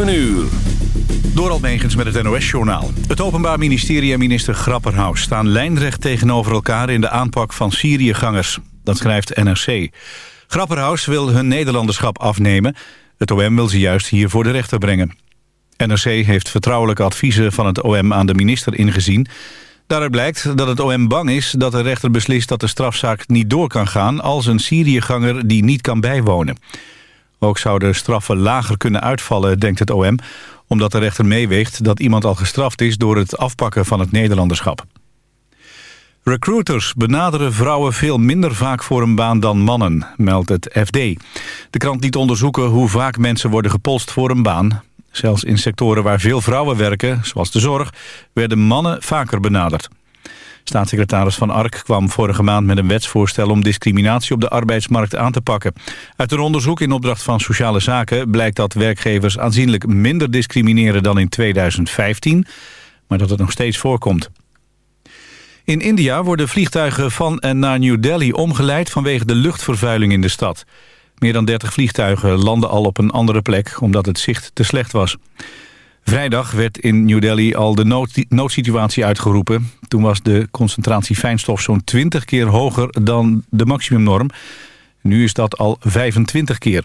7 uur. Door met het NOS-journaal. Het Openbaar Ministerie en minister Grapperhaus staan lijnrecht tegenover elkaar in de aanpak van Syriëgangers. Dat schrijft NRC. Grapperhaus wil hun Nederlanderschap afnemen. Het OM wil ze juist hier voor de rechter brengen. NRC heeft vertrouwelijke adviezen van het OM aan de minister ingezien. Daaruit blijkt dat het OM bang is dat de rechter beslist dat de strafzaak niet door kan gaan... als een Syriëganger die niet kan bijwonen. Ook zouden straffen lager kunnen uitvallen, denkt het OM... omdat de rechter meeweegt dat iemand al gestraft is... door het afpakken van het Nederlanderschap. Recruiters benaderen vrouwen veel minder vaak voor een baan dan mannen, meldt het FD. De krant liet onderzoeken hoe vaak mensen worden gepolst voor een baan. Zelfs in sectoren waar veel vrouwen werken, zoals de zorg, werden mannen vaker benaderd. Staatssecretaris Van Ark kwam vorige maand met een wetsvoorstel om discriminatie op de arbeidsmarkt aan te pakken. Uit een onderzoek in opdracht van Sociale Zaken blijkt dat werkgevers aanzienlijk minder discrimineren dan in 2015, maar dat het nog steeds voorkomt. In India worden vliegtuigen van en naar New Delhi omgeleid vanwege de luchtvervuiling in de stad. Meer dan 30 vliegtuigen landen al op een andere plek omdat het zicht te slecht was. Vrijdag werd in New Delhi al de nood, noodsituatie uitgeroepen. Toen was de concentratie fijnstof zo'n 20 keer hoger dan de maximumnorm. Nu is dat al 25 keer.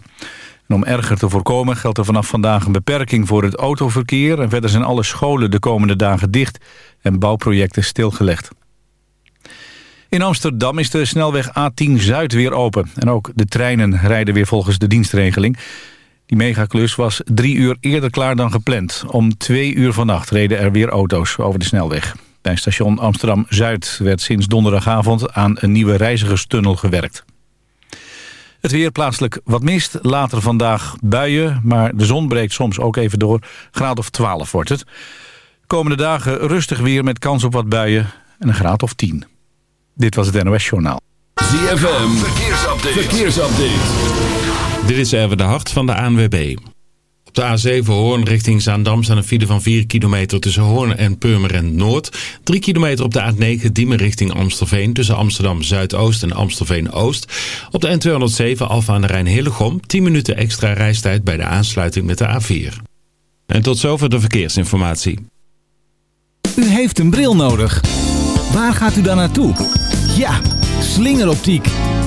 En om erger te voorkomen geldt er vanaf vandaag een beperking voor het autoverkeer... en verder zijn alle scholen de komende dagen dicht en bouwprojecten stilgelegd. In Amsterdam is de snelweg A10 Zuid weer open. En ook de treinen rijden weer volgens de dienstregeling. Die megaklus was drie uur eerder klaar dan gepland. Om twee uur vannacht reden er weer auto's over de snelweg. Bij station Amsterdam-Zuid werd sinds donderdagavond aan een nieuwe reizigerstunnel gewerkt. Het weer plaatselijk wat mist, later vandaag buien... maar de zon breekt soms ook even door. Graad of 12 wordt het. Komende dagen rustig weer met kans op wat buien en een graad of 10. Dit was het NOS Journaal. ZFM, verkeersupdate. verkeersupdate. Dit is even de hart van de ANWB. Op de A7 Hoorn richting Zaandam staan een file van 4 kilometer tussen Hoorn en Purmerend Noord. 3 kilometer op de A9 Diemen richting Amstelveen tussen Amsterdam Zuidoost en Amstelveen Oost. Op de N207 Alfa aan de Rijn Hillegom 10 minuten extra reistijd bij de aansluiting met de A4. En tot zover de verkeersinformatie. U heeft een bril nodig. Waar gaat u dan naartoe? Ja, slingeroptiek.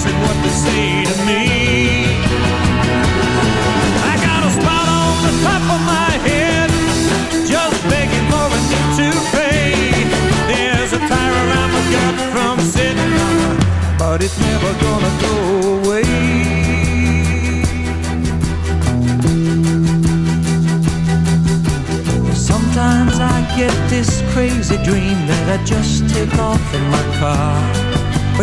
listen what they say to me. I got a spot on the top of my head, just begging for a to pay. There's a tire around my gut from sitting, but it's never gonna go away. Sometimes I get this crazy dream that I just take off in my car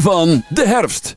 van de herfst.